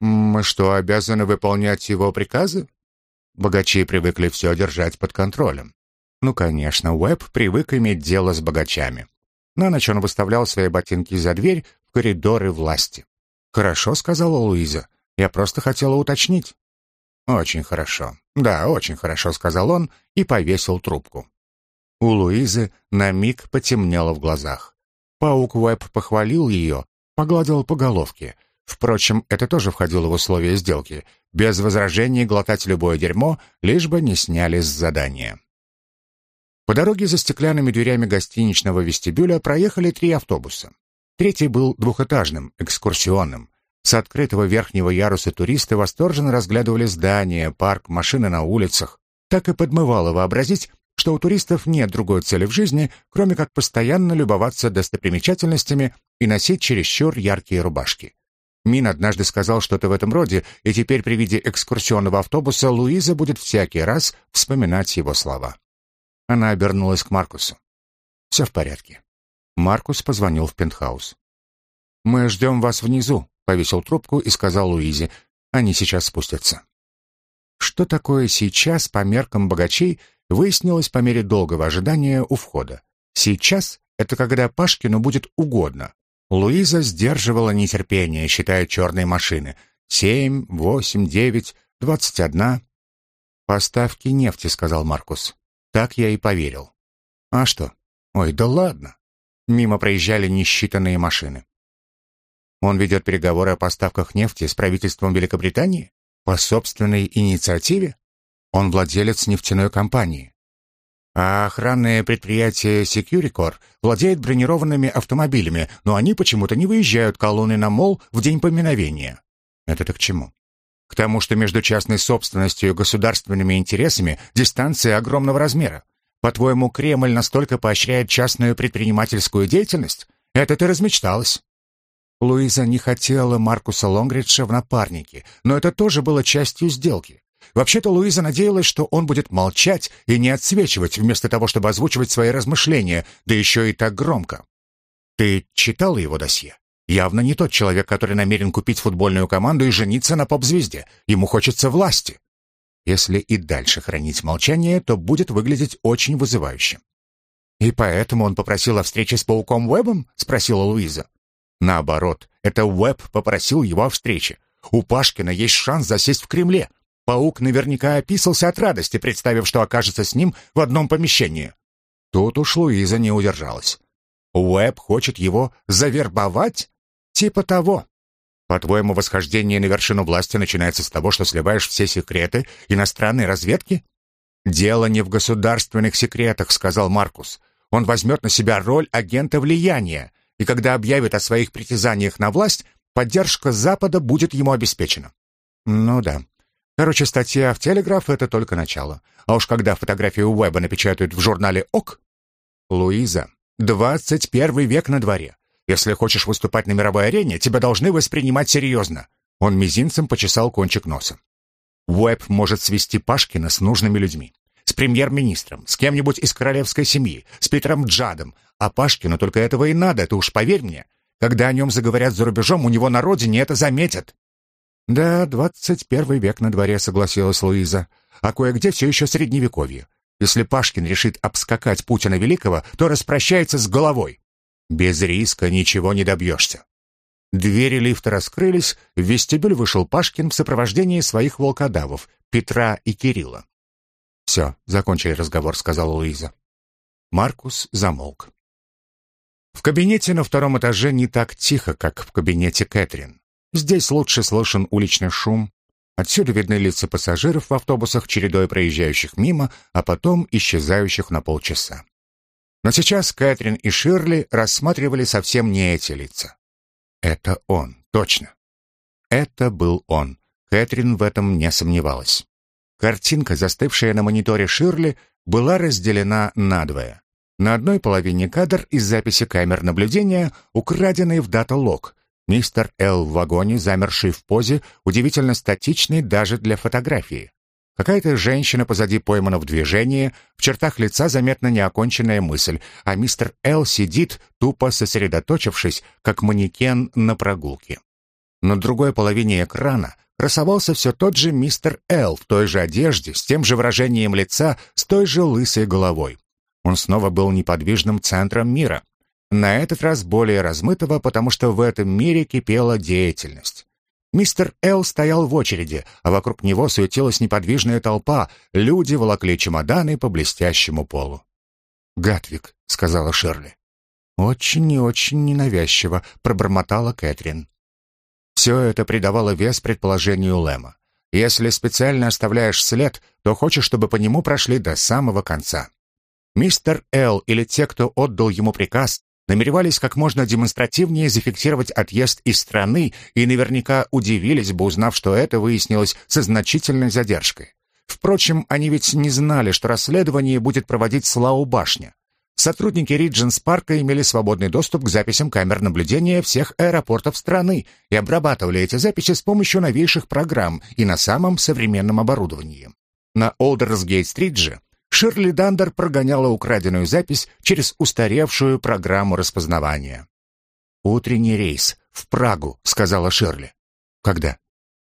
Мы что, обязаны выполнять его приказы? Богачи привыкли все держать под контролем. Ну, конечно, Уэб привык иметь дело с богачами. На ночь он выставлял свои ботинки за дверь в коридоры власти. «Хорошо», — сказала Луиза. «Я просто хотела уточнить». «Очень хорошо. Да, очень хорошо», — сказал он и повесил трубку. У Луизы на миг потемнело в глазах. Паук Уэб похвалил ее, погладил по головке. Впрочем, это тоже входило в условия сделки. Без возражений глотать любое дерьмо, лишь бы не сняли с задания. По дороге за стеклянными дверями гостиничного вестибюля проехали три автобуса. Третий был двухэтажным, экскурсионным. С открытого верхнего яруса туристы восторженно разглядывали здания, парк, машины на улицах. Так и подмывало вообразить, что у туристов нет другой цели в жизни, кроме как постоянно любоваться достопримечательностями и носить чересчур яркие рубашки. Мин однажды сказал что-то в этом роде, и теперь при виде экскурсионного автобуса Луиза будет всякий раз вспоминать его слова. Она обернулась к Маркусу. «Все в порядке». Маркус позвонил в пентхаус. «Мы ждем вас внизу», — повесил трубку и сказал Луизе. «Они сейчас спустятся». Что такое сейчас по меркам богачей, выяснилось по мере долгого ожидания у входа. Сейчас — это когда Пашкину будет угодно. Луиза сдерживала нетерпение, считая черные машины. «Семь, восемь, девять, двадцать одна». «Поставки нефти», — сказал Маркус. Так я и поверил. А что? Ой, да ладно. Мимо проезжали несчитанные машины. Он ведет переговоры о поставках нефти с правительством Великобритании? По собственной инициативе? Он владелец нефтяной компании. А охранное предприятие Securicor владеет бронированными автомобилями, но они почему-то не выезжают колонны на мол в день поминовения. Это-то к чему? К тому, что между частной собственностью и государственными интересами дистанция огромного размера. По-твоему, Кремль настолько поощряет частную предпринимательскую деятельность? Это ты размечталась. Луиза не хотела Маркуса Лонгриджа в напарнике, но это тоже было частью сделки. Вообще-то Луиза надеялась, что он будет молчать и не отсвечивать, вместо того, чтобы озвучивать свои размышления, да еще и так громко. «Ты читала его досье?» Явно не тот человек, который намерен купить футбольную команду и жениться на поп-звезде. Ему хочется власти. Если и дальше хранить молчание, то будет выглядеть очень вызывающе. «И поэтому он попросил о встрече с пауком Уэбом?» — спросила Луиза. Наоборот, это Уэб попросил его о встрече. У Пашкина есть шанс засесть в Кремле. Паук наверняка описался от радости, представив, что окажется с ним в одном помещении. Тут уж Луиза не удержалась. Уэб хочет его завербовать? Типа того. По-твоему, восхождение на вершину власти начинается с того, что сливаешь все секреты иностранной разведки? Дело не в государственных секретах, сказал Маркус. Он возьмет на себя роль агента влияния, и когда объявит о своих притязаниях на власть, поддержка Запада будет ему обеспечена. Ну да. Короче, статья в «Телеграф» — это только начало. А уж когда фотографию Уэба напечатают в журнале «ОК», Луиза, 21 век на дворе. Если хочешь выступать на мировой арене, тебя должны воспринимать серьезно». Он мизинцем почесал кончик носа. Уэб может свести Пашкина с нужными людьми. С премьер-министром, с кем-нибудь из королевской семьи, с Петром Джадом. А Пашкину только этого и надо, ты уж поверь мне. Когда о нем заговорят за рубежом, у него на родине это заметят. «Да, двадцать первый век на дворе», — согласилась Луиза. «А кое-где все еще средневековье. Если Пашкин решит обскакать Путина Великого, то распрощается с головой. Без риска ничего не добьешься. Двери лифта раскрылись, в вестибюль вышел Пашкин в сопровождении своих волкодавов, Петра и Кирилла. «Все, закончили разговор», — сказала Луиза. Маркус замолк. В кабинете на втором этаже не так тихо, как в кабинете Кэтрин. Здесь лучше слышен уличный шум. Отсюда видны лица пассажиров в автобусах, чередой проезжающих мимо, а потом исчезающих на полчаса. Но сейчас Кэтрин и Ширли рассматривали совсем не эти лица. Это он, точно. Это был он. Кэтрин в этом не сомневалась. Картинка, застывшая на мониторе Ширли, была разделена надвое. На одной половине кадр из записи камер наблюдения, украденный в дата-лог. Мистер Л в вагоне, замерший в позе, удивительно статичный даже для фотографии. Какая-то женщина позади поймана в движении, в чертах лица заметна неоконченная мысль, а мистер Эл сидит, тупо сосредоточившись, как манекен на прогулке. На другой половине экрана красовался все тот же мистер Эл в той же одежде, с тем же выражением лица, с той же лысой головой. Он снова был неподвижным центром мира. На этот раз более размытого, потому что в этом мире кипела деятельность. Мистер Эл стоял в очереди, а вокруг него суетилась неподвижная толпа, люди волокли чемоданы по блестящему полу. «Гатвик», — сказала Шерли. «Очень и очень ненавязчиво», — пробормотала Кэтрин. Все это придавало вес предположению Лэма. Если специально оставляешь след, то хочешь, чтобы по нему прошли до самого конца. Мистер Эл или те, кто отдал ему приказ, намеревались как можно демонстративнее зафиксировать отъезд из страны и наверняка удивились бы, узнав, что это выяснилось со значительной задержкой. Впрочем, они ведь не знали, что расследование будет проводить Слау башня. Сотрудники Ридженс парка имели свободный доступ к записям камер наблюдения всех аэропортов страны и обрабатывали эти записи с помощью новейших программ и на самом современном оборудовании. На Олдерсгейт-стрит же Ширли Дандер прогоняла украденную запись через устаревшую программу распознавания. «Утренний рейс. В Прагу», — сказала Ширли. «Когда?»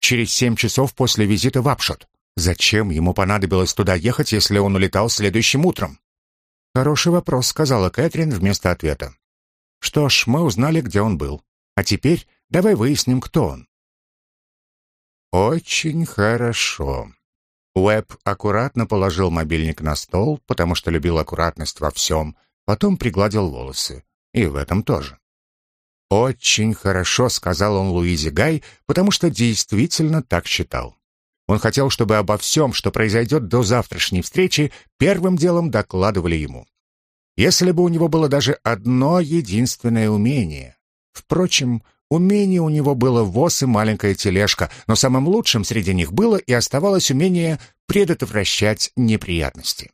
«Через семь часов после визита в Апшот. Зачем ему понадобилось туда ехать, если он улетал следующим утром?» «Хороший вопрос», — сказала Кэтрин вместо ответа. «Что ж, мы узнали, где он был. А теперь давай выясним, кто он». «Очень хорошо», Уэбб аккуратно положил мобильник на стол, потому что любил аккуратность во всем, потом пригладил волосы. И в этом тоже. «Очень хорошо», — сказал он Луизе Гай, потому что действительно так считал. Он хотел, чтобы обо всем, что произойдет до завтрашней встречи, первым делом докладывали ему. Если бы у него было даже одно единственное умение. Впрочем, Умение у него было воз и маленькая тележка, но самым лучшим среди них было и оставалось умение предотвращать неприятности.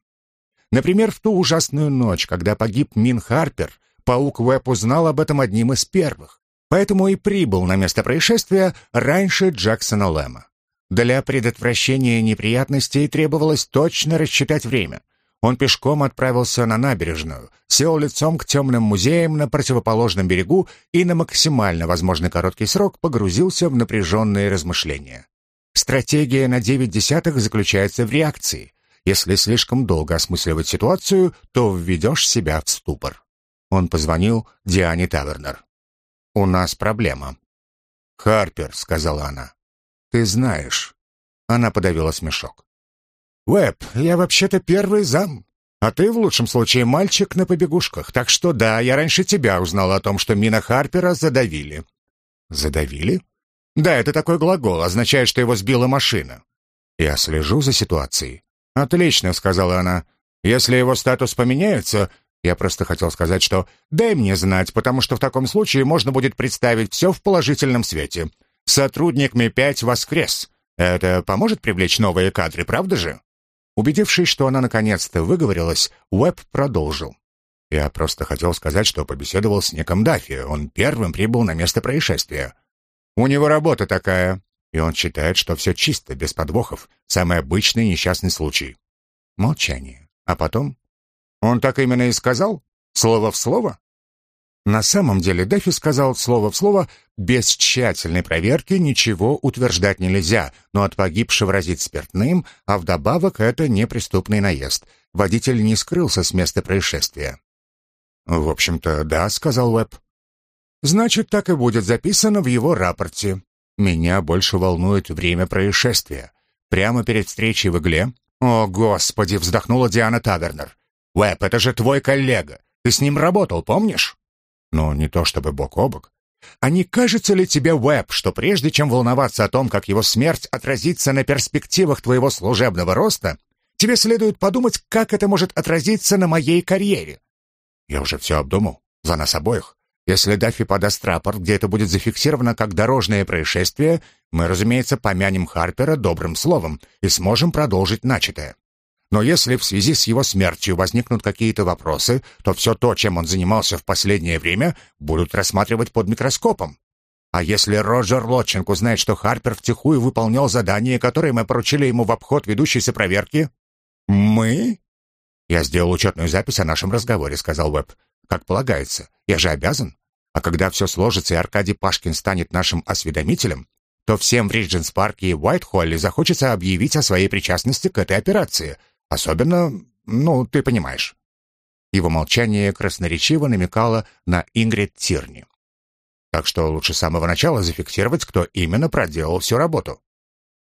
Например, в ту ужасную ночь, когда погиб Мин Харпер, паук Уэб узнал об этом одним из первых, поэтому и прибыл на место происшествия раньше Джексона Лэма. Для предотвращения неприятностей требовалось точно рассчитать время — он пешком отправился на набережную, сел лицом к темным музеям на противоположном берегу и на максимально возможный короткий срок погрузился в напряженные размышления. Стратегия на девять десятых заключается в реакции. Если слишком долго осмысливать ситуацию, то введешь себя в ступор. Он позвонил Диане Тавернер. «У нас проблема». «Харпер», — сказала она. «Ты знаешь». Она подавила смешок. «Уэб, я вообще-то первый зам. А ты, в лучшем случае, мальчик на побегушках. Так что да, я раньше тебя узнал о том, что Мина Харпера задавили». «Задавили?» «Да, это такой глагол, означает, что его сбила машина». «Я слежу за ситуацией». «Отлично», — сказала она. «Если его статус поменяется...» Я просто хотел сказать, что «дай мне знать, потому что в таком случае можно будет представить все в положительном свете. Сотрудник Ми-5 воскрес. Это поможет привлечь новые кадры, правда же?» Убедившись, что она наконец-то выговорилась, Уэбб продолжил. «Я просто хотел сказать, что побеседовал с Ником Даффи. Он первым прибыл на место происшествия. У него работа такая, и он считает, что все чисто, без подвохов. Самый обычный несчастный случай». Молчание. А потом? «Он так именно и сказал? Слово в слово?» На самом деле Дэфи сказал слово в слово, без тщательной проверки ничего утверждать нельзя, но от погибшего разит спиртным, а вдобавок это неприступный наезд. Водитель не скрылся с места происшествия. «В общем-то, да», — сказал Уэбб. «Значит, так и будет записано в его рапорте. Меня больше волнует время происшествия. Прямо перед встречей в игле...» «О, Господи!» — вздохнула Диана Тавернер. «Уэбб, это же твой коллега. Ты с ним работал, помнишь?» Но не то чтобы бок о бок. А не кажется ли тебе, Уэб, что прежде чем волноваться о том, как его смерть отразится на перспективах твоего служебного роста, тебе следует подумать, как это может отразиться на моей карьере? Я уже все обдумал. За нас обоих. Если Даффи подаст рапорт, где это будет зафиксировано как дорожное происшествие, мы, разумеется, помянем Харпера добрым словом и сможем продолжить начатое. Но если в связи с его смертью возникнут какие-то вопросы, то все то, чем он занимался в последнее время, будут рассматривать под микроскопом. А если Роджер Лотчинг узнает, что Харпер втихую выполнял задание, которое мы поручили ему в обход ведущейся проверки? Мы? Я сделал учетную запись о нашем разговоре, сказал Уэбб. Как полагается. Я же обязан. А когда все сложится и Аркадий Пашкин станет нашим осведомителем, то всем в Ридженс-парке и Уайт-Холле захочется объявить о своей причастности к этой операции. Особенно, ну, ты понимаешь. Его молчание красноречиво намекало на Ингрид Тирни. Так что лучше с самого начала зафиксировать, кто именно проделал всю работу.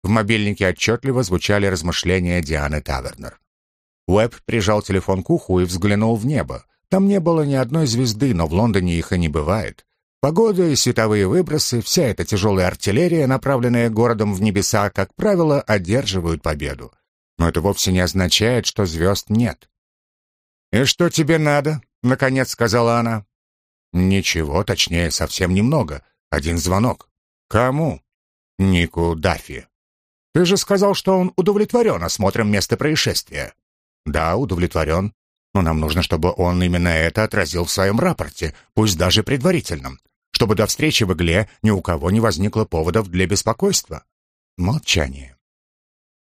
В мобильнике отчетливо звучали размышления Дианы Тавернер. Уэбб прижал телефон к уху и взглянул в небо. Там не было ни одной звезды, но в Лондоне их и не бывает. Погода и световые выбросы, вся эта тяжелая артиллерия, направленная городом в небеса, как правило, одерживают победу. Но это вовсе не означает, что звезд нет. «И что тебе надо?» — наконец сказала она. Ничего, точнее, совсем немного. Один звонок. Кому? Нику Даффи. Ты же сказал, что он удовлетворен осмотром места происшествия. Да, удовлетворен. Но нам нужно, чтобы он именно это отразил в своем рапорте, пусть даже предварительном, чтобы до встречи в игле ни у кого не возникло поводов для беспокойства. Молчание.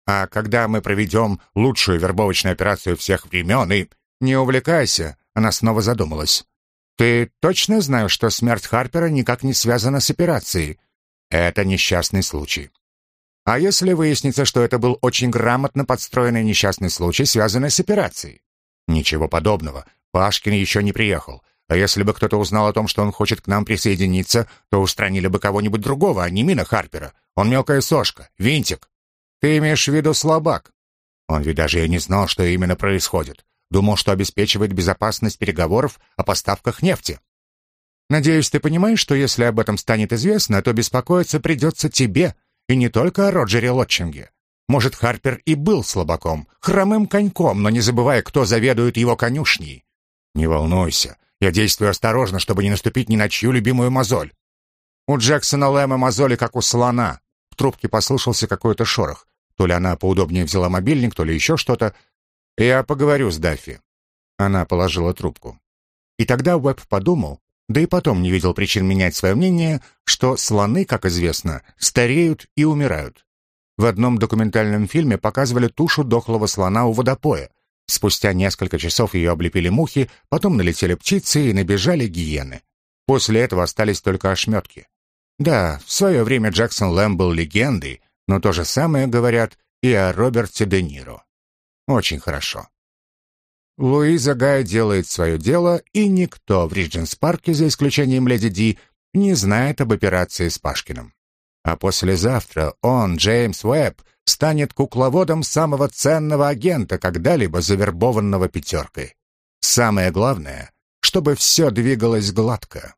А когда мы проведем лучшую вербовочную операцию всех времен и... Не увлекайся, она снова задумалась. «Ты точно знаешь, что смерть Харпера никак не связана с операцией?» «Это несчастный случай». «А если выяснится, что это был очень грамотно подстроенный несчастный случай, связанный с операцией?» «Ничего подобного. Пашкин еще не приехал. А если бы кто-то узнал о том, что он хочет к нам присоединиться, то устранили бы кого-нибудь другого, а не Мина Харпера. Он мелкая сошка, винтик. Ты имеешь в виду слабак?» Он ведь даже и не знал, что именно происходит. Думал, что обеспечивает безопасность переговоров о поставках нефти. Надеюсь, ты понимаешь, что если об этом станет известно, то беспокоиться придется тебе, и не только о Роджере Лотчинге. Может, Харпер и был слабаком, хромым коньком, но не забывая, кто заведует его конюшней. Не волнуйся, я действую осторожно, чтобы не наступить ни на чью любимую мозоль. У Джексона Лэма мозоли, как у слона. В трубке послышался какой-то шорох. То ли она поудобнее взяла мобильник, то ли еще что-то. «Я поговорю с Даффи». Она положила трубку. И тогда Уэбб подумал, да и потом не видел причин менять свое мнение, что слоны, как известно, стареют и умирают. В одном документальном фильме показывали тушу дохлого слона у водопоя. Спустя несколько часов ее облепили мухи, потом налетели птицы и набежали гиены. После этого остались только ошметки. Да, в свое время Джексон Лэм был легендой, но то же самое говорят и о Роберте Де Ниро. Очень хорошо. Луиза Гай делает свое дело, и никто в Ридженс-парке, за исключением леди Ди, не знает об операции с Пашкиным. А послезавтра он, Джеймс Уэбб, станет кукловодом самого ценного агента, когда-либо завербованного пятеркой. Самое главное, чтобы все двигалось гладко.